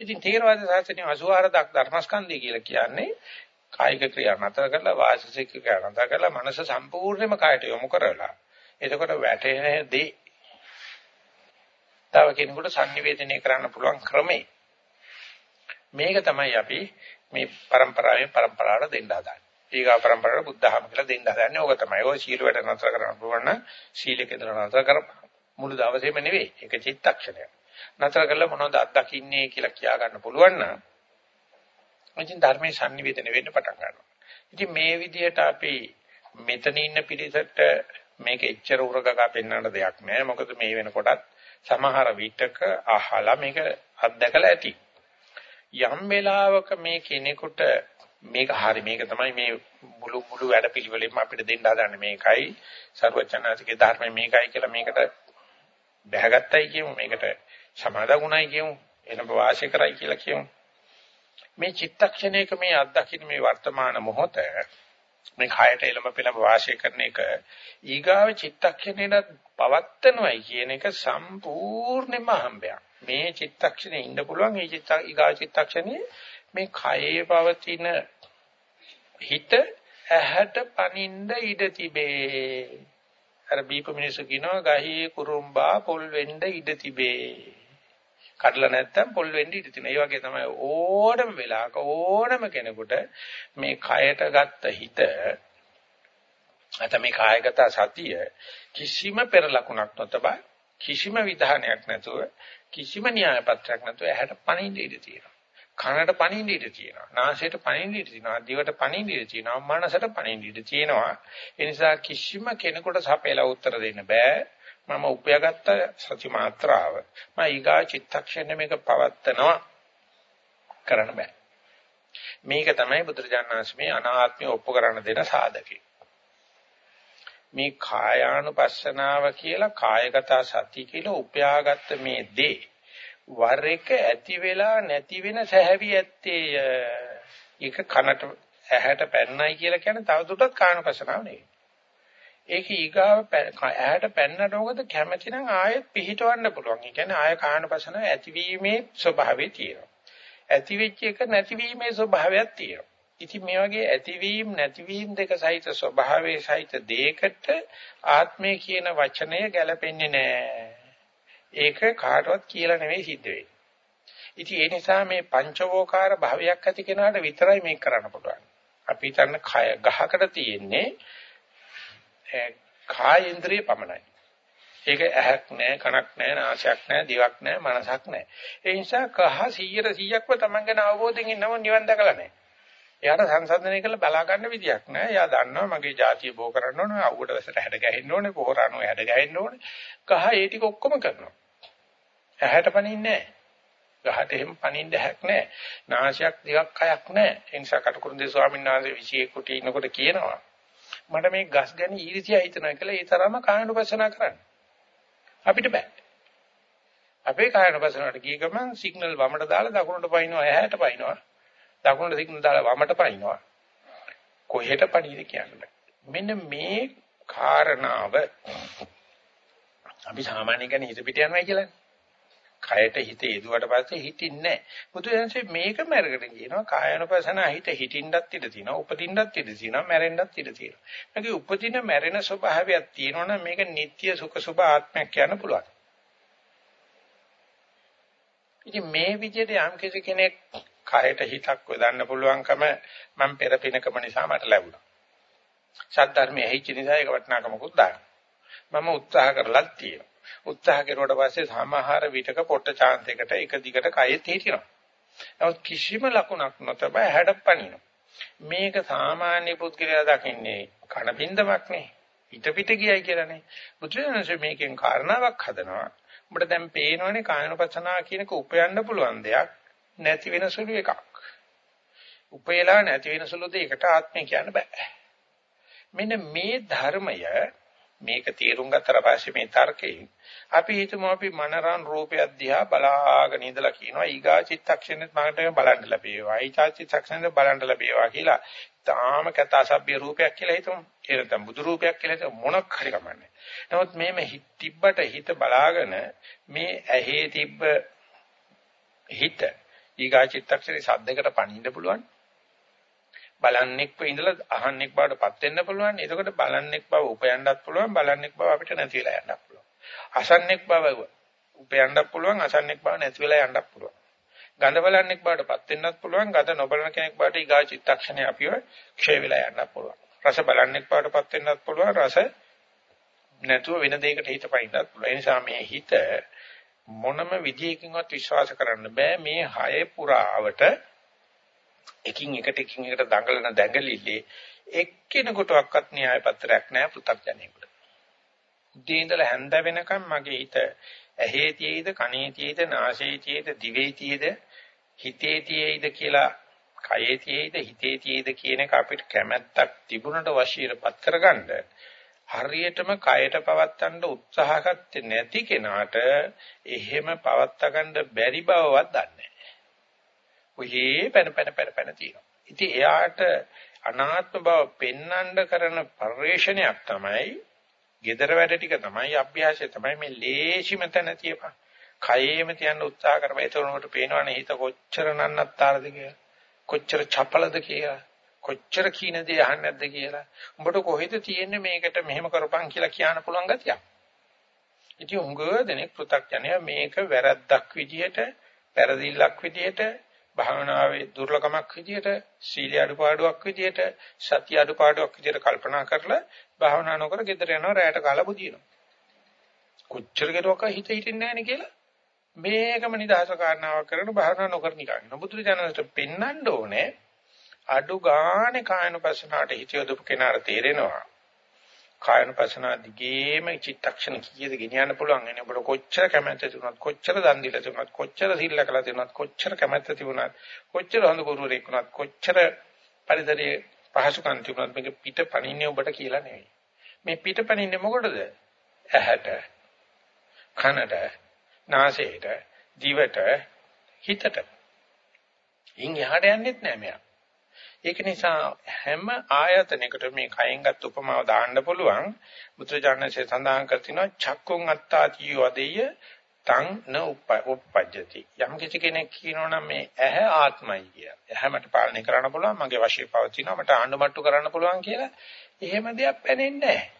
ඉතින් තේරවාද සාසනය 84 දක් ධර්මස්කන්ධය කියලා කියන්නේ කායික ක්‍රියා නතර කරලා වාචික ක්‍රියා නතර කරලා මනස සම්පූර්ණයෙන්ම කායට යොමු කරලා එතකොට වැටෙන දේ තව කෙනෙකුට sannivedanaya කරන්න පුළුවන් ක්‍රමේ මේක තමයි අපි මේ પરම්පරාවෙන් પરම්පරාවට දෙන්න හදාන්නේ. ඊගා પરම්පරාවට බුද්ධහම කියලා දෙන්න හදාන්නේ ඕක තමයි. ඔය සීල වැඩ නතර කරන්න පුළුවන් නම් සීලක ඉඳලා නතර කරපන්. මුළු දවසේම නෙවෙයි. ඒක චිත්තක්ෂණයක්. නතර කරලා මොනවද අත්දකින්නේ කියලා කියා ගන්න පුළුවන් නම් ඉතින් ධර්මයේ sannivedana වෙන්න පටන් ගන්නවා. ඉතින් මේ විදිහට අපි මෙතන ඉන්න පිරිසට මේක එච්චර උරගගා පෙන්වන්න දෙයක් නෑ. මොකද මේ වෙනකොටත් සමහර විටක අහලා මේක අත්දකලා ඇති. යම් වෙලාවක මේ කෙනෙකුට මේක හරි මේක තමයි මේ මුළු මුළු වැඩ පිළිවෙලෙම අපිට දෙන්න හදන්නේ මේකයි ਸਰවචනාසිකේ ධර්මයේ මේකයි කියලා මේකට බැහැගත්තයි කියමු මේකට සමාදගුණයි කියමු එනබ වාසය කරයි කියලා කියමු මේ චිත්තක්ෂණයක මේ අත්දකින්න මේ වර්තමාන මොහොත මේ කයට එළඹ පෙළඹ වාසය කරන එක ඊගාව චිත්තක්ෂණයට පවත්තනවයි කියන එක සම්පූර්ණයෙන්ම හම්බයක්. මේ චිත්තක්ෂණේ ඉන්න පුළුවන් මේ චිත්ත ඊගාව චිත්තක්ෂණේ මේ කයේ පවතින හිත ඇහැට පනින්න ඉඩ තිබේ. අර බීප මිනිස්සු කියනවා ගහේ කුරුම්බා පොල් වෙන්න ඉඩ තිබේ. කඩලා නැත්තම් පොල් වෙන්න ඉඩ තියෙනවා. ඒ වගේ තමයි ඕනම වෙලාවක ඕනම කෙනෙකුට මේ කයට ගත්ත හිත නැත්නම් මේ කායගත සතිය කිසිම පෙර ලකුණක් නොතබා කිසිම විධානයක් නැතුව කිසිම න්‍යාය පත්‍රයක් නැතුව ඇහැට පණින්න ඉඩ තියෙනවා. කනට පණින්න ඉඩ තියෙනවා. නාසයට පණින්න ඉඩ තියෙනවා. දිවට පණින්න ඉඩ තියෙනවා. මනසට පණින්න ඉඩ තියෙනවා. ඒ නිසා කිසිම කෙනෙකුට සපේලා උත්තර දෙන්න බෑ. මම උපයාගත්ත සති මාත්‍රාව. මම ඊගා චිත්තක්ෂණය මේක පවත්තනවා කරන්න බෑ. මේක තමයි බුදුරජාණන්සේ අනාත්මය ඔප්පු කරන්න දෙන සාධකේ මේ කායානුපස්සනාව කියලා කායගත සති කියලා උපයාගත්ත මේ දේ වර එක ඇති වෙලා නැති වෙන සැහැවි ඇත්තේ ඒක කනට ඇහැට පැන්නයි කියලා කියන්නේ තවදුරටත් කායනුපස්සනාව නෙවෙයි. ඒක ඊගාව ඇහැට පැන්නට මොකද කැමැති නම් ආයෙත් පිහිටවන්න පුළුවන්. ඒ කියන්නේ ආය කාණපසන ඇතිවීමේ ස්වභාවය තියෙනවා. ඇතිවෙච්ච එක නැතිවීමේ ස්වභාවයක් තියෙනවා. ඉතින් මේ වගේ ඇතිවීම නැතිවීම දෙක සහිත ස්වභාවයේ සහිත දෙයකට ආත්මය කියන වචනය ගැලපෙන්නේ නැහැ. ඒක කාටවත් කියලා නෙවෙයි සිද්ධ වෙන්නේ. ඉතින් ඒ නිසා මේ පංචවෝකාර භාවයක් ඇති කෙනාට විතරයි මේක කරන්න පුළුවන්. අපි හිතන්න ගහකට තියෙන්නේ කායේන්ද්‍රිය පමණයි. ඒක ඇහක් නැහැ, කනක් නැහැ, නාසයක් නැහැ, දිවක් නැහැ, මනසක් නැහැ. ඒ නිසා කහ 100 100ක්ව Taman ගැන අවබෝධයෙන් ඉන්නව නිවන් දැකලා නැහැ. එයාට සංසන්දනය කරලා බලා ගන්න විදියක් නැහැ. එයා දන්නවා මගේ જાතිය බෝ කරන්න ඕනේ, අවුවට වැසට හැඩ ගැහෙන්න ඕනේ, පොහොරණෝ හැඩ ගැහෙන්න ඕනේ. කහ ඒ ටික ඔක්කොම කරනවා. ඇහැට පණින්නේ නැහැ. ගහට එහෙම පණින්න හැක් නැහැ. නාසයක් දිවක් කයක් නැහැ. ඒ නිසා කටුකුරුන්දේ ස්වාමීන් වහන්සේ 21 කුටි ඉන්නකොට කියනවා මට මේ ගස් ගැන ඊර්ෂ්‍යා හිතනවා කියලා ඒ තරම කායනුපසනා කරන්න. අපිට බෑ. අපේ කායනුපසනාවට ගිය ගමන් සිග්නල් වමට දාලා දකුණට පයින්නවා එහාට පයින්නවා. දකුණට සිග්නල් දාලා වමට පයින්නවා. කොහෙට පණීද කියන්නේ. මෙන්න මේ කාරණාව අපි සාමාන්‍ය කෙනෙක් හිත පිට යනවා කියලානේ. කයට හිත යෙදුවට පස්සේ හිටින්නේ නැහැ. බුදුරජාණන්සේ මේකම අරගෙන කියනවා කායනුපසන හිත හිටින්නත් ඉඩ තියෙනවා, උපදින්නත් ඉඩ තියෙනවා, මැරෙන්නත් ඉඩ තියෙනවා. මේකේ උපදින මැරෙන ස්වභාවයක් තියෙනවනම් මේක නিত্য සුඛ සුභ ආත්මයක් කියන්න පුළුවන්. ඉතින් මේ විදිහට යම් කෙනෙක් කයට හිතක් යොදන්න පුළුවන්කම මම පෙරපිනකම නිසා මට ලැබුණා. සද්ධර්මයේ ඇහිච්ච නිසා ඒක වටිනාකමකුත් දානවා. මම උත්සාහ කරලත් තියෙනවා. උත්සාහ කරුවට පස්සේ සමහර විටක පොට්ට chance එකට එක දිගට කයෙත් හිටිනවා. නමුත් කිසිම ලකුණක් නොතබ හැඩපණිනවා. මේක සාමාන්‍ය පුද්ගලයා දකින්නේ කන බින්දමක් නේ. හිත පිට ගියයි කියලානේ. බුදුරජාණන්සේ මේකෙන් කාරණාවක් හදනවා. උඹට දැන් පේනවනේ කායනපසනා කියනක උපයන්න පුළුවන් දෙයක් නැති වෙන සුළු එකක්. උපයලා නැති වෙන සුළු දෙයකට ආත්මය කියන්න බෑ. මෙන්න මේ ධර්මය මේක තේරුම් ගත්තට පස්සේ මේ තර්කයෙන් අපි හිතමු අපි මනරන් රූපයක් දිහා බලාගෙන ඉඳලා කියනවා ඊගා චිත්තක්ෂණෙත් මකට බලන්න ලැබේවා ඊචා චිත්තක්ෂණෙත් බලන්න ලැබේවා කියලා. තාම කතාසබ්බ්‍ය රූපයක් කියලා හිතමු. ඒ නැත්නම් බුදු රූපයක් කියලා හිතමු. මොනක් හරි කමන්නේ. නමුත් මේ හිත තිබ්බට හිත බලාගෙන මේ ඇහි තිබ්බ හිත ඊගා චිත්තක්ෂරේ සද්දයකට පණින්න පුළුවන්. බලන්නෙක්ව ඉඳලා අහන්නෙක් බවටපත් වෙන්න පුළුවන්. එතකොට බලන්නෙක් බව උපයන්නත් පුළුවන්. බලන්නෙක් බව අපිට නැති වෙලා යන්නත් පුළුවන්. අසන්නෙක් බව උපයන්නත් පුළුවන්. අසන්නෙක් බව නැති වෙලා යන්නත් පුළුවන්. ගඳ බලන්නෙක් බවටපත් වෙන්නත් පුළුවන්. ගඳ නොබලන කෙනෙක් බවට ඊගා චිත්තක්ෂණේ අපිව ක්ෂය වෙලා යන්නත් පුළුවන්. රස බලන්නෙක් බවටපත් වෙන්නත් පුළුවන්. රස නැතුව වෙන දෙයකට හිත පයින්නත් පුළුවන්. ඒ නිසා මේ හිත මොනම විදියකින්වත් විශ්වාස කරන්න බෑ මේ හය පුරාවට එකින් එකට එකින් එකට දඟලන දැඟලිලි එක්කිනෙකුටවත් න්‍යාය පත්‍රයක් නැහැ පෘථග්ජනයෙකුට. උදේ ඉඳලා හැන්ද වෙනකම් මගේ හිත ඇහි තියේද කනේ තියේද නාසයේ තියේද දිවේ තියේද හිතේ තියේද කියලා කයේ තියේද හිතේ තියේද කියන එක අපිට කැමැත්තක් තිබුණට වශීරපත් කරගන්න හරියටම කයට පවත්තන්න උත්සාහ ගත්තේ නැති කෙනාට එහෙම පවත්ත ගන්න බැරි බවවත් දන්නේ නැහැ. ඔහේ පැන පැන පැන පැන තියෙනවා. ඉතින් එයාට අනාත්ම බව පෙන්වන්න කරන පරිශ්‍රණයක් තමයි gedara වැඩ ටික තමයි අභ්‍යාසය තමයි මේ ලේසිම තැන තියපන්. කයේම තියන්න උත්සාහ කරපන්. ඒතකොට පේනවනේ හිත කොච්චර නන්නත්තරද කියලා. කොච්චර චපලද කියලා. කොච්චර කීන දේ අහන්නේ නැද්ද කියලා. උඹට කොහෙද තියෙන්නේ මේකට මෙහෙම කරපන් කියලා කියන්න පුළුවන් ගතියක්. ඉතින් උංග දෙනෙක් පෘ탁ජනය මේක වැරද්දක් විදියට, වැරදිල්ලක් විදියට, භාවනාවේ දුර්ලභමක් විදියට, සීල අඩුපාඩුවක් විදියට, සතිය අඩුපාඩුවක් විදියට කල්පනා කරලා භාවනා නොකර ගෙදර යනවා රැයට කාලා බුදිනවා. කොච්චර කෙරුවක හිත හිටින්නේ නැහැ කියලා. මේකම නිදහස කාරණාවක් කරන භාවනා නොකර නිකන්. බුදුරජාණන්ට පෙන්වන්න ඕනේ අඩු ගානේ කායනුපස්සනාට හිත යොදපු කෙනාට තේරෙනවා කායනුපස්සනා දිගේම චිත්තක්ෂණ කීයද ගෙනියන්න පුළුවන් එනේ ඔබට කොච්චර කැමැත්ත තිබුණත් කොච්චර දන් දීලා තිබුණත් කොච්චර සිල්ල කළා තිබුණත් කොච්චර කැමැත්ත තිබුණත් කොච්චර හොඳ ගුරුවරයෙක් වුණත් කොච්චර පරිසරයේ පහසුකම් තිබුණත් මේක පිට පණින්නේ ඔබට කියලා නෙවෙයි. මේ පිට පණින්නේ මොකටද? ඇහැට කනට නාසයට දිවට හිතට. ඉන් එහාට යන්නෙත් නෑ මෙයා. ඒක නිසා හැම ආයතනයකට මේ කයෙන් ගත් උපමාව දාන්න පුළුවන්. බුදුරජාණන්සේ සඳහන් කර තිනවා චක්කුං අත්තාති වදෙය තං න උපපජ්ජති. යම් කිසි කෙනෙක් කියනවනම් මේ ඇහැ ආත්මයි කිය. ඇහැ මට පාලනය කරන්න පුළුවන්, මගේ වශයේ පවතිනවා, මට ආණ්ඩුමට්ටු කරන්න පුළුවන් කියලා. එහෙම දෙයක් පැනෙන්නේ නැහැ.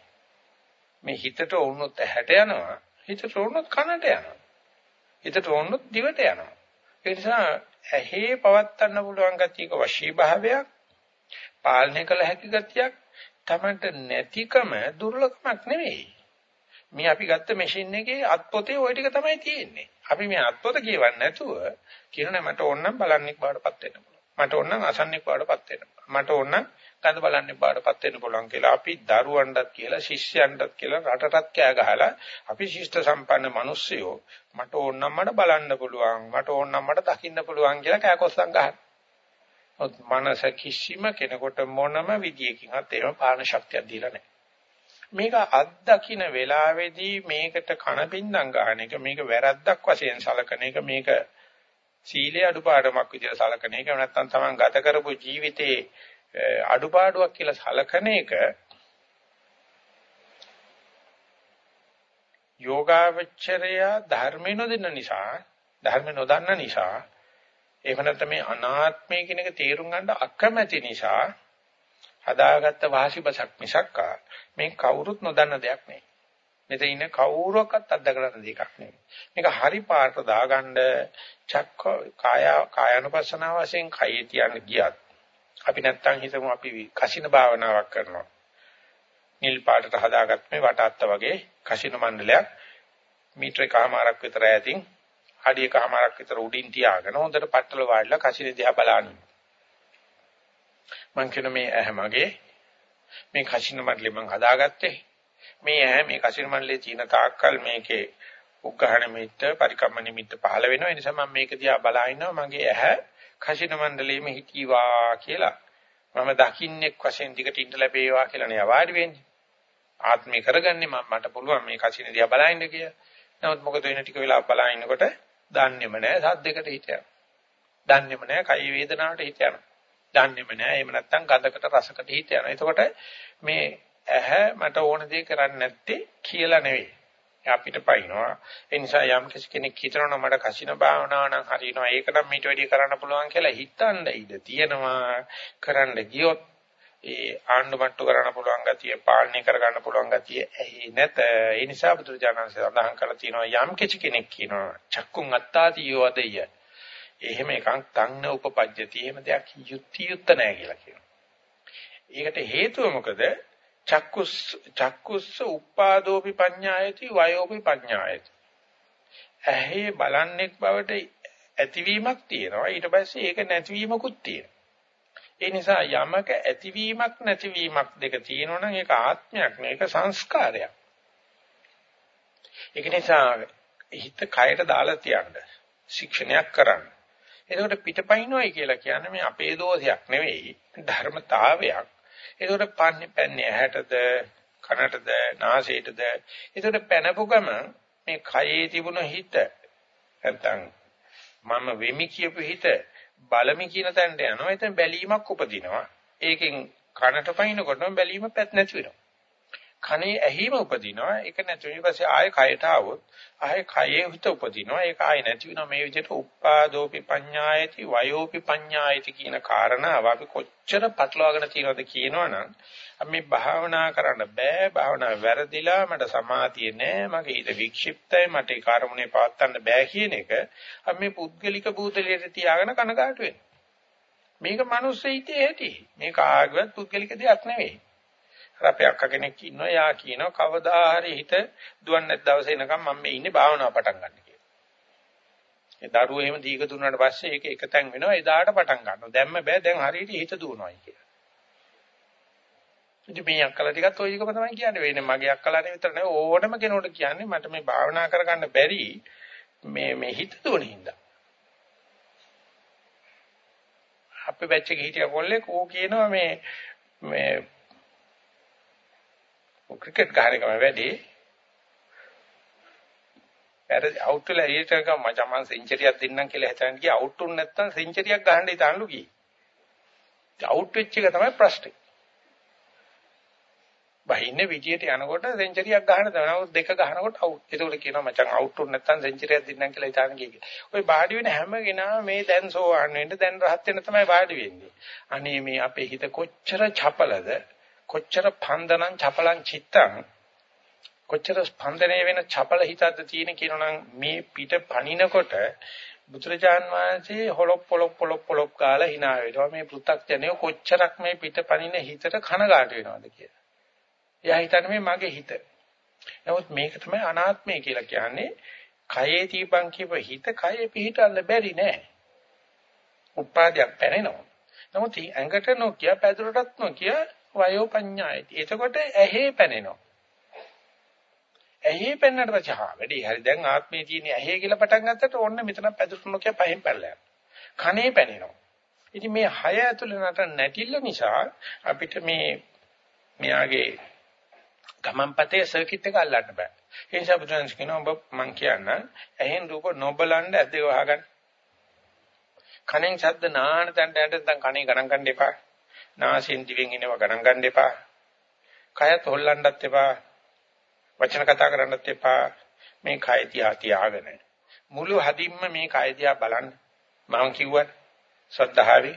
මේ හිතට වුණොත් ඇහැට යනවා, හිතට වුණොත් කනට යනවා. හිතට වුණොත් දිවට යනවා. ඒ නිසා ඇහි පවත්න්න පුළුවන් ගතියක වශී භාවයක් පාලනය කළ හැකි ගතියක් තමන්ට නැතිකම දුර්ලභමක් නෙවෙයි. මේ අපි ගත්ත මැෂින් එකේ අත්පොතේ ওই ටික තමයි තියෙන්නේ. අපි මේ අත්පොත කියවන්නේ නැතුව කියනනේ මට ඕනනම් බලන්නෙක් බාඩපත් වෙන්න පුළුවන්. මට ඕනනම් අසන්නෙක් බාඩපත් වෙන්න පුළුවන්. මට ඕනනම් ගඳ බලන්නේ බාඩපත් වෙන්න පුළුවන් කියලා අපි දරුවන්ටත් කියලා ශිෂ්‍යයන්ටත් කියලා රටටත් කෑ ගහලා අපි ශිෂ්ට සම්පන්න මිනිස්සුયો මට ඕනනම් මට බලන්න පුළුවන් මට ඕනනම් මට දකින්න පුළුවන් කියලා කෑකොස්සම් ගහනවා. මනස කිසිම කෙනෙකුට මොනම විදියකින්වත් ඒව පාලන ශක්තියක් දීලා නැහැ. මේක අත්දකින්න වෙලාවේදී මේකට කන බින්දම් ගන්න එක මේක වැරද්දක් වශයෙන් සලකන එක මේක සීලේ අඩුපාඩමක් විදිහට සලකන එක නැත්නම් Taman ගත කරපු ජීවිතේ අඩුපාඩුවක් කියලා සලකන එක යෝගාවචරය ධර්මේ නොදන්න නිසා ධර්ම නොදන්න නිසා එහෙම නැත්නම් මේ අනාත්මය කියන එක තේරුම් ගන්න අකමැති නිසා හදාගත්ත වාසිබසක් මිසක් මේ කවුරුත් නොදන්න දෙයක් නෙවෙයි. මෙතන ඉන්න කවුරුවක්වත් අත්දකලා දෙයක් නෙවෙයි. මේක හරි පාට දාගන්න චක්ක කාය කායනුපස්සනාව වශයෙන් කයේ තියන්න ගියත් අපි නැත්තම් හිතමු අපි කසින භාවනාවක් කරනවා. නිල් පාටට හදාගත්ත මේ වටාත්ත වගේ කසින මණ්ඩලයක් මීටර එකමාරක් විතර ඈතින් අඩි එකමාරක් විතර උඩින් තියාගෙන හොඳට පట్టල වාඩිලා කසින දිහා බලන්න. මං කියන මේ ඇහැ මගේ මේ කසින මණ්ඩලෙ මං හදාගත්තේ මේ ඇහැ මේ කසින මණ්ඩලේ තියෙන තාක්කල් මේකේ උග්ඝහ නිමිත්ත පරිකම්ම නිමිත්ත පහළ වෙනවා ඒ නිසා මම මේක දිහා බලා ඉන්නවා මගේ ඇහැ කසින මණ්ඩලයේම හිටීවා කියලා මම දකින්නෙක් වශයෙන් දිගට ඉඳ ලැබේවා කියලා නේ වාඩි වෙන්නේ. ආත්මේ කරගන්නේ මම මට පුළුවන් මේ කසින දිහා බලන්න කියලා. නමුත් මොකද වෙන ටික වෙලා බලනකොට දන්නේම නැහැ සද්දයකට හිත යනවා. දන්නේම නැහැ කයි වේදනාවට හිත යනවා. දන්නේම නැහැ එහෙම නැත්නම් ගඳකට රසකට හිත යනවා. එතකොට මේ ඇහැ මට ඕන දේ කරන්නේ නැත්තේ කියලා නෙවෙයි. අපිට පයින්නවා. ඒ නිසා යම් කෙනෙක් හිතනවා මට කසින භාවනාව නම් හරියනවා. ඒක නම් මීට වැඩිය කරන්න පුළුවන් කියලා හිතන්න ඉඩ තියෙනවා. කරන්න ගියොත් ඒ ආණ්ඩුමට්ටු කරන්න පුළුවන් ගතිය, පාලනය කරගන්න පුළුවන් ගතිය ඇහි නැත. ඒ නිසා බුදුරජාණන් සඳහන් කරලා තියෙනවා යම් කෙනෙක් කියනවා චක්කුන් අත්තාති යෝදෙය. එහෙම එකක් තන්න උපපජ්ජති. එහෙම දෙයක් යුක්ති යුක්ත නැහැ කියලා කියනවා. ඒකට හේතුව මොකද? චක්කුස් චක්කුස්ස උපාදෝපි පඤ්ඤායති වයෝපි පඤ්ඤායති. ඇහි බලන්නෙක් බවට ඇතිවීමක් තියෙනවා. ඊට පස්සේ ඒක නැතිවීමකුත් තියෙනවා. ඒ නිසා යමක ඇතිවීමක් නැතිවීමක් දෙක තියෙනවා නම් ඒක ආත්මයක් නෙවෙයි ඒක සංස්කාරයක්. ඒක නිසා හිත කයට දාලා තියන්න ශික්ෂණයක් කරන්න. එතකොට පිටපයින්නොයි කියලා කියන්නේ මේ අපේ දෝෂයක් නෙවෙයි ධර්මතාවයක්. එතකොට පන්නේ පන්නේ ඇහැටද කනටද නාසයටද? එතකොට පැනපු ගම මේ කයේ තිබුණ හිත නැත්තම් මම වෙමි කියපු හිත බලමි කියන තැනට යනවා. එතන බැලීමක් උපදිනවා. ඒකෙන් කනට පයින්නකොටම බැලීම පැත් නැති වෙනවා. කනේ ඇහිම උපදිනවා. ඒක නැති ඊට පස්සේ ආයෙ කයට આવොත් ආයෙ කයේ හිත උපදිනවා. ඒක ආයෙ නැති වෙනවා. මේ විදිහට උපාදෝපි පඤ්ඤායති වයෝපි පඤ්ඤායති කියන කාරණාව අපි කොච්චර පටලවාගෙන තියෙනවද කියනවනම් අපි මේ භාවනා කරන්න බෑ. භාවනා වැරදිලා මට සමාධිය නෑ. මගේ හිත වික්ෂිප්තයි. මට ඒ කාර්මුණේ පවත්වන්න බෑ කියන එක අපි මේ පුද්ගලික භූතලයට තියාගෙන කනගාටු වෙනවා. මේක මිනිස්සෙ හිතේ ඇති. මේක ආගවත් පුද්ගලික දෙයක් නෙවෙයි. අර අපේ අක්කා කෙනෙක් ඉන්නවා යා කියනවා කවදා හරි හිත දුවන්නේ නැත් දවසේ එනකම් මම මේ ඉන්නේ භාවනාව පටන් ගන්න කියලා. ඒ දරුවෝ එහෙම දීක දුන්නාට පස්සේ ඒක එකතෙන් වෙනවා එදාට පටන් ගන්නවා. දැම්ම බෑ දැන් හරියට හිත දුවනවායි කියලා. ඉතින් මේ අක්කලා ටිකත් ওই විදිහම තමයි කියන්නේ. වෙන්නේ මගේ අක්කලානේ විතර නෙවෙයි ඕනම කෙනෙකුට කියන්නේ මට මේ භාවනා කරගන්න බැරි මේ මේ හිත දුවන හින්දා. අපේ බැච් එකේ හිටිය කොල්ලෙක් ඌ කියනවා මේ මේ ක්‍රිකට් ගහන එකම වැඩි. ඇර අවුට් වෙලා එළියට ගම මචං මං සෙන්චරියක් දෙන්නම් කියලා හිතන ගියා අවුට් උන් නැත්තම් සෙන්චරියක් ගහන්න ඉතාලු ගියේ. අවුට් වෙච්ච එක තමයි ප්‍රශ්නේ. බහින්නේ විදියට යනකොට සෙන්චරියක් ගහන තමයි දෙක ගහනකොට අවුට්. ඒකට කියනවා මචං අවුට් උන් නැත්තම් සෙන්චරියක් දෙන්නම් කියලා හිතාන ගියේ. ඔය බාඩි වෙන හැම කෙනා මේ දැන් සෝවාන් වෙන්න දැන් රහත් වෙන්න තමයි බාඩි වෙන්නේ. අනේ මේ අපේ හිත කොච්චර චපලද කොච්චර පන්දනං චපලං චිත්තං කොච්චර ස්පන්දනය වෙන චපල හිතක්ද තියෙන කියනනම් මේ පිට පණිනකොට බුදුරජාන් වහන්සේ හොලොප් පොලොප් පොලොප් පොලොප් කාලා hina වෙනවා මේ පෘථග්ජනය කොච්චරක් මේ පිට පණින හිතට කනගාට වෙනවද කියලා. එයා හිතන්නේ මේ මගේ හිත. නමුත් මේක තමයි අනාත්මය කියලා කියන්නේ. කයේ තීපං කියප හිත කයේ පිහිටන්න බැරි නෑ. උපාදයක් පැනෙනවා. නමුත් ඇඟට නොකිය පැදුරටත් නොකිය වයෝ පඤ්ඤායති. එතකොට ඇහි පැනෙනවා. ඇහි පෙන්නට පස්සේ හා වැඩි හරි දැන් ආත්මේ තියෙන ඇහි කියලා පටන් ගත්තට ඕන්න මෙතන පැදුරුනො කිය පහෙන් පැනලා කනේ පැනෙනවා. ඉතින් මේ හය ඇතුළේ නට නැටිල්ල නිසා අපිට මේ මෙයාගේ ගමන්පතේ සර්කිට් එක අල්ලන්න බෑ. ඒ නිසා බුදුන්ස් කියනවා ඔබ මං කියන්න ඇහෙන් රූප නොබලන්න ඇද්දේ වහගන්න. කනෙන් ශබ්ද නාන තැනට නැත්නම් කනේ ගණන් ගන්න එපා. නාසයෙන් දිවෙන් එනවා ගණන් ගන්න එපා. කයත් හොල්ලන්නත් එපා. වචන කතා කරන්නත් එපා. මේ කය තියා තියාගෙන මුළු හදින්ම මේ කය දිහා බලන්න. මම කිව්වත් ශ්‍රද්ධාවේ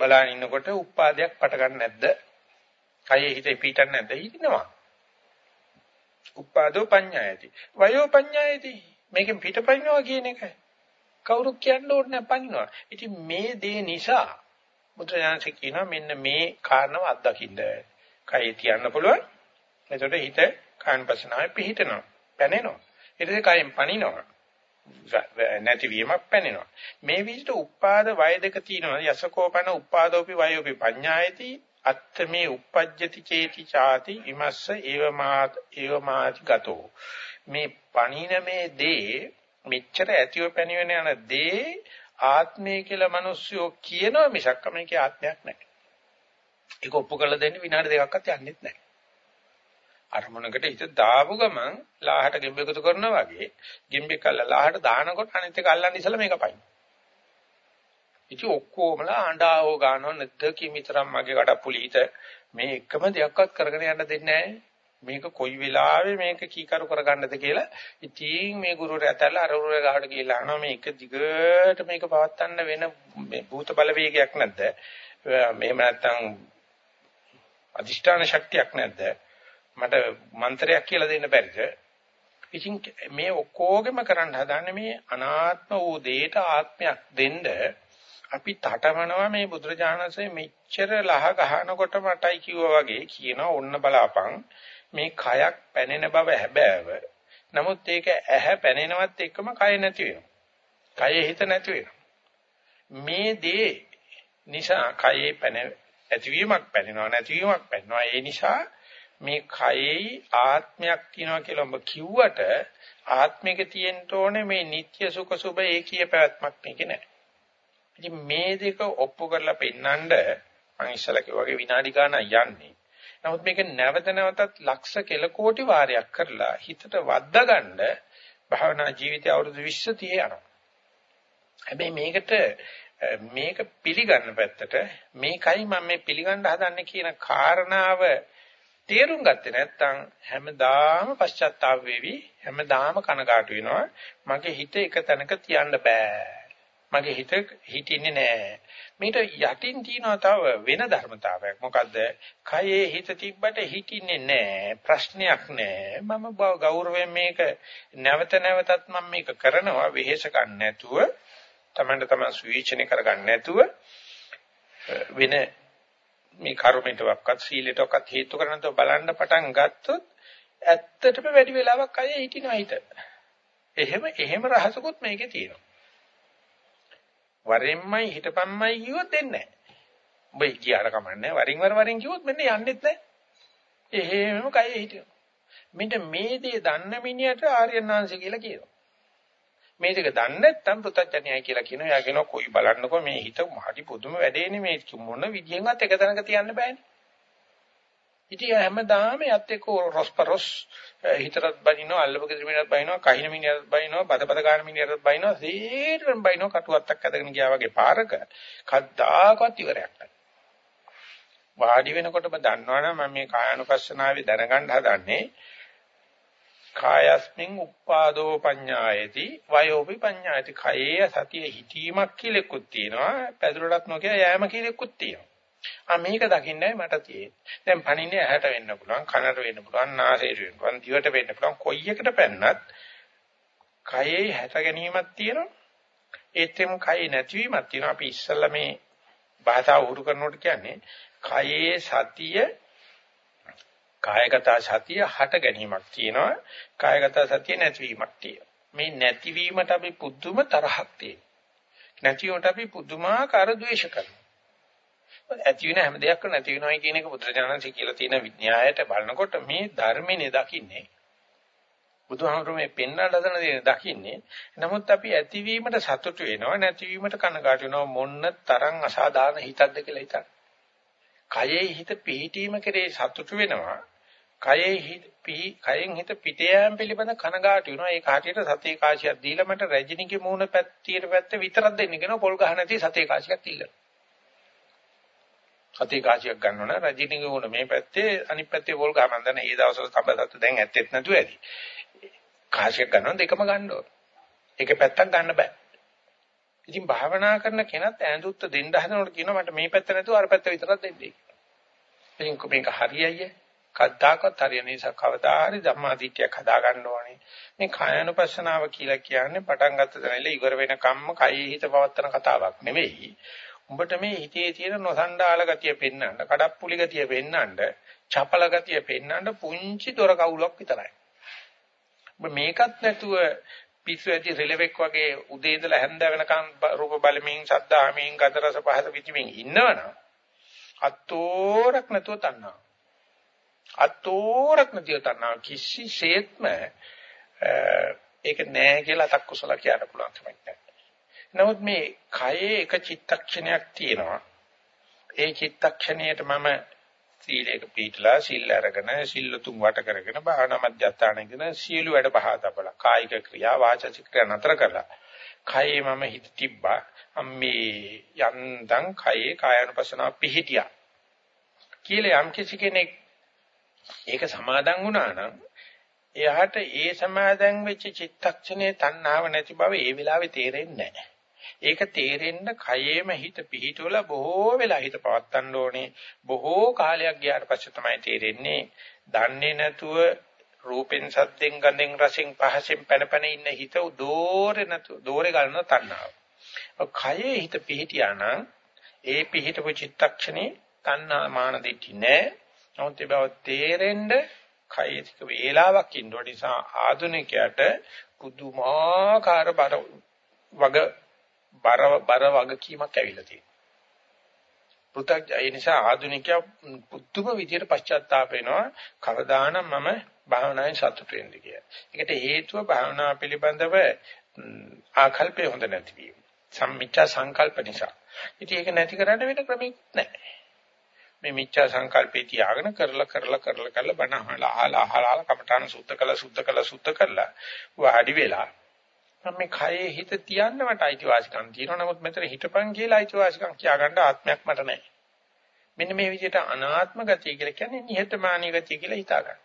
බලන ඉන්නකොට උපාදයක් පට ගන්න නැද්ද? කයේ හිතේ පීටන්නේ නැද්ද? හිටිනවා. උපාදෝ පඤ්ඤායති. වයෝ පඤ්ඤායති. මේකෙන් පිටපයින්නවා කියන එක කවුරු කියන්න ඕනේ නැහැ පනිනවා. ඉතින් මේ දේ නිසා බුදුරජාණන් කියනවා මෙන්න මේ කාරණාව අත්දකින්න. කය තියන්න පුළුවන්. එතකොට හිත කායන්පසනාවේ පිහිටනවා. පැනෙනවා. ඊට පස්සේ කයෙන් පනිනවා. නැතිවීමක් පැනෙනවා. මේ විදිහට උපාද වය දෙක තියෙනවා. යසකෝපන උපාදෝපි වයෝපි පඤ්ඤායති අත්තමේ uppajjati චේති ചാති ඉමස්ස ඒවමාත් ඒවමාති ගතෝ. මේ පණින මේ දේ මෙච්චර ඇතිව පැනිවෙන යන දේ ආත්මය කියලා මිනිස්සුયો කියනවා මිසක් මේකේ ආත්මයක් නැහැ. ඒක ඔප්පු කරලා දෙන්න විනාඩි දෙකක්වත් යන්නේත් නැහැ. අරමුණකට හිත දාපු ගමන් ලාහට ගෙම්බ එකතු කරනවා වගේ ගෙම්බෙක් අල්ලලා ලාහට දානකොට අනිත් එක අල්ලන්න ඉස්සලා මේක පයින්. ඉතින් ඔක්කොමලා අඬාවෝ ගන්නව නැද්ද කිමිතරම් මගේ කඩප්පුලි හිත මේ එකම දෙයක්වත් කරගෙන යන්න දෙන්නේ නැහැ. මේක කොයි වෙලාවෙ මේක කීකරු කරගන්නද කියලා ඉතින් මේ ගුරුවරයා ඇතල්ලා අර ගුරුවරයා ගාවට ගිහිල්ලා අහනවා මේක දිගට මේක පවත්වන්න වෙන මේ භූත බලවේගයක් නැද්ද? මෙහෙම නැත්තම් අදිෂ්ඨාන ශක්තියක් නැද්ද? මට මන්ත්‍රයක් කියලා දෙන්න බැරිද? ඉතින් මේ ඔක්කොගෙම කරන්න හදන්නේ මේ අනාත්ම වූ දෙයට ආත්මයක් දෙන්න අපි තටමනවා මේ බුදුරජාණන්සේ මෙච්චර ලහ ගහනකොට මටයි කිව්වා වගේ කියනවා ඔන්න බලාපන් මේ කයක් පැනෙන බව හැබෑව. නමුත් ඒක ඇහැ පැනෙනවත් එක්කම කය නැති වෙනවා. කයේ හිත නැති වෙනවා. මේ දේ නිසා කයේ පැන ඇතිවීමක් පැනෙනවා නැතිවීමක් පැනෙනවා. ඒ නිසා මේ කයේ ආත්මයක් තියනවා කියලා ඔබ කිව්වට ආත්මික තියෙන්න ඕනේ මේ නিত্য සුඛ සුභ ඒකීය පැවැත්මක් මේකේ නැහැ. ඉතින් මේ දෙක ඔප්පු කරලා පෙන්නඳ මම ඉස්සලා කිව්වා වගේ විනාඩි ගානක් යන්නේ. නමුත් මේක නැවත නැවතත් ලක්ෂ කෙල කෝටි වාරයක් කරලා හිතට වද්දා ගන්න භාවනා ජීවිතය අවුරුදු 20 30 යනවා. හැබැයි මේකට මේක පිළිගන්න පැත්තට මේකයි මම මේ පිළිගන්න හදන්නේ කියන කාරණාව තේරුම් ගත්තේ නැත්නම් හැමදාම පශ්චාත්තාප වෙවි හැමදාම කනගාටු වෙනවා මගේ හිත එක තැනක තියන්න බෑ මගේ හිත හිටින්නේ නෑ. මේට යටින් තියෙනවා තව වෙන ධර්මතාවයක්. මොකද්ද? කයේ හිත තිබ්බට හිටින්නේ නෑ. ප්‍රශ්නයක් නෑ. මම ගෞරවයෙන් මේක නැවත නැවතත් මම මේක කරනවා. වෙහෙස ගන්න නැතුව තමන්ට තමන් සුවිචනය කරගන්න නැතුව වෙන මේ කර්මයටවත් සීලයටවත් හේතු කරනතෝ බලන්න පටන් ගත්තොත් ඇත්තටම වැඩි වෙලාවක් අය හිටිනවා හිත. එහෙම එහෙම රහසකුත් මේකේ තියෙනවා. වරෙන්මයි හිටපම්මයි කිව්වොත් දෙන්නේ නැහැ. උඹ කියාර කමන්නේ වරින් වර වරින් කිව්වොත් මෙන්න යන්නෙත් නැහැ. එහෙමම කයේ හිටිනවා. මෙන්න මේ දේ දන්න මිනිහට ආර්යනාංශ කියලා කියනවා. මේ දෙක දන්නේ නැත්නම් පුතඥයයි කියලා කියනවා. එයා කියනවා කොයි බලන්නකෝ මේ හිත මහටි පුදුම වැඩේනේ මේ මොන විදියෙන්වත් එක තැනක තියන්න බෑනේ. ඉතින් හැමදාම යත් එක්ක රොස්පරොස් හිතරත් බනිනවා අල්ලපු කිරිමිනත් බනිනවා කහින මිනිහත් බනිනවා බදබද ගන්න මිනිහත් බනිනවා සීරම් බනිනවා කටුවත්තක් අදගෙන ගියා වගේ පාරක කද්දාකවත් ඉවරයක් නැහැ. වාඩි වෙනකොටම දන්නවනම් මම මේ කායानुපස්සනාවේ දැනගන්න හදන්නේ කායස්මින් උප්පාදෝ පඤ්ඤායති වයෝපි පඤ්ඤායති. කයේ සතිය හිතීමක් කියලෙකුත් තියෙනවා. පැදුරටත් නොකිය යෑම කියලෙකුත් තියෙනවා. ආ මේක දකින්නයි මට තියෙන්නේ. දැන් පණින්නේ ඇහැට වෙන්න පුළුවන් කනට වෙන්න පුළුවන් නාසයට වෙන්න පුළුවන් දිවට වෙන්න පුළුවන් කොයි එකට පැන්නත් කයේ හැට ගැනීමක් තියෙනවා. ඒත්ෙම කයේ නැතිවීමක් තියෙනවා. අපි ඉස්සල්ලා මේ භාෂාව උරු කරනකොට කියන්නේ කයේ සතිය කායගත සතිය හට ගැනීමක් තියෙනවා. කායගත සතිය නැතිවීමක් තියෙනවා. මේ නැතිවීමට අපි පුදුම තරහක් තියෙනවා. නැතිවීමට අපි පුදුමාකාර ද්වේෂ කරනවා. ඇති වෙන හැම දෙයක්ම නැති වෙනවයි කියන එක බුදුරජාණන්සේ කියලා තියෙන විඥායයට බලනකොට මේ ධර්මිනේ දකින්නේ බුදුහාමුදුරුවෝ මේ පෙන්වන්න හදන දේ දකින්නේ නමුත් අපි ඇතිවීමට සතුටු වෙනවා නැතිවීමට කනගාටු වෙනවා මොන්න තරම් අසාධාරණ හිතක්ද කියලා හිතන්න. කයේ හිත පිහිටීම කෙරේ සතුටු වෙනවා කයේ හිත කයෙන් හිත පිට යෑම පිළිබඳ කනගාටු වෙනවා. ඒක හරියට සතේ කාසියක් දීලා මට රජිනිගේ මූණ පැත්තියට පැත්ත විතරක් දෙන්න කියනවා. පොල් ගහ නැති සතේ කාසියක් ඉල්ලන. සතේ කාසියක් ගන්නවන රජිනිගේ මූණ මේ පැත්තේ අනිත් පැත්තේ පොල් ගහ මන් දන්න ඒ දවස්වල තඹදත්ත දැන් ඇත්තෙත් නැතුව ඇති. කාසියක් ගන්නව දෙකම ගන්න ඕන. එක පැත්තක් ගන්න බෑ. ඉතින් භාවනා කරන කෙනත් ඈඳුත්ත දෙන්න හදනකොට කියනවා මට මේ පැත්ත නැතුව අර පැත්ත විතරක් දෙන්න. ඉතින් මේක හරියයි කද්දාකත් හරියන නිසා කවදා හරි ධම්මාදිට්ඨියක් හදා ගන්න ඕනේ. මේ කායानुපස්සනාව කියලා කියන්නේ පටන් ගත්ත තැනilla ඉවර වෙන කම්ම කයෙහි හිත පවත්තන කතාවක් නෙවෙයි. උඹට මේ හිතේ තියෙන නොසන්ඩාල ගතිය පෙන්වන්න, කඩප්පුලි ගතිය පෙන්වන්න, චපල ගතිය පෙන්වන්න පුංචි දොර කවුලක් විතරයි. ඔබ මේකත් නැතුව පිස්සු ඇති රිලෙවෙක් වගේ උදේ ඉඳලා හැන්ද වෙනකන් රූප බලමින්, ශබ්ද අහමින්, ගන්ධ රස පහස විචිමින් ඉන්නවනම් අතෝරක් නැතුව තන්නවා. අතෝරක් නැතිව තන්නා කිසිසේත්ම ඒක නෑ කියලා අතක් කුසල කියන්න පුළුවන් කමක් නැහැ. නමුත් මේ කයේ එක චිත්තක්ෂණයක් තියෙනවා. ඒ චිත්තක්ෂණයට මම සීලයක පිළිපදලා සිල් අරගෙන සිල් තුන් වට කරගෙන භාවනා මධ්‍යස්ථානගෙන සියලු වැඩ බහා තබලා කායික ක්‍රියා වාචික ක්‍රියා නතර කරලා කයේ මම හිත තිබ්බා. අම්මේ යන්තම් කයේ කායानुපසනාව පිහිටියා. කියලා යම් කිසි කෙනෙක් ඒක සමාදන් වුණා නම් එයාට ඒ සමාදන් වෙච්ච චිත්තක්ෂණයේ තණ්හාව නැති බව ඒ වෙලාවේ තේරෙන්නේ නැහැ. ඒක තේරෙන්න කයේම හිත පිහිටවල බොහෝ වෙලා හිත පවත්තන්න ඕනේ. බොහෝ කාලයක් ගියාට පස්සේ තමයි තේරෙන්නේ. දන්නේ නැතුව රූපෙන් සද්දෙන් ගඳෙන් රසෙන් පහසෙන් පැන පැන ඉන්න හිත දෝරේ නැතු දෝරේ ගලන තණ්හාව. කයේ හිත පිහිටියා නම් ඒ පිහිටපු චිත්තක්ෂණේ තණ්හා මාන දෙටි නෑ. නමුත් ඒ බව තේරෙන්න කයේ ටික වේලාවක් ඉන්න නිසා ආධුනිකයට පුදුමාකාර බර වග බර බර වගකීමක් ඇවිල්ලා තියෙනවා. පෘථග් ඒ නිසා ආධුනිකයා පුදුම විදියට පශ්චාත්තාප වෙනවා කවදානම් මම භාවනාවෙන් සතුට වෙන්න කියලා. ඒකට හේතුව භාවනාව පිළිබඳව ආකල්පය හොඳ නැතිවීම. සම්මිච්ඡා සංකල්ප නිසා. ඉතින් ඒක නැති කරන්න වෙන ක්‍රමයක් නැහැ. මේ මිච්ඡා සංකල්පේ තියාගෙන කරලා කරලා කරලා කරලා බණ අහලා අහලා අහලා කමඨාන සුද්ධ කළා සුද්ධ කළා සුද්ධ කළා වාඩි වෙලා මම මේ කයේ හිත තියන්න මට අයිතිවාසිකම් තියෙනවා. නමුත් මෙතන හිතපන් කියලා අයිතිවාසිකම් කියාගන්න ආත්මයක් මට නැහැ. මෙන්න මේ විදිහට අනාත්ම ගතිය කියලා කියන්නේ නිහතමානී ගතිය කියලා හිතා ගන්න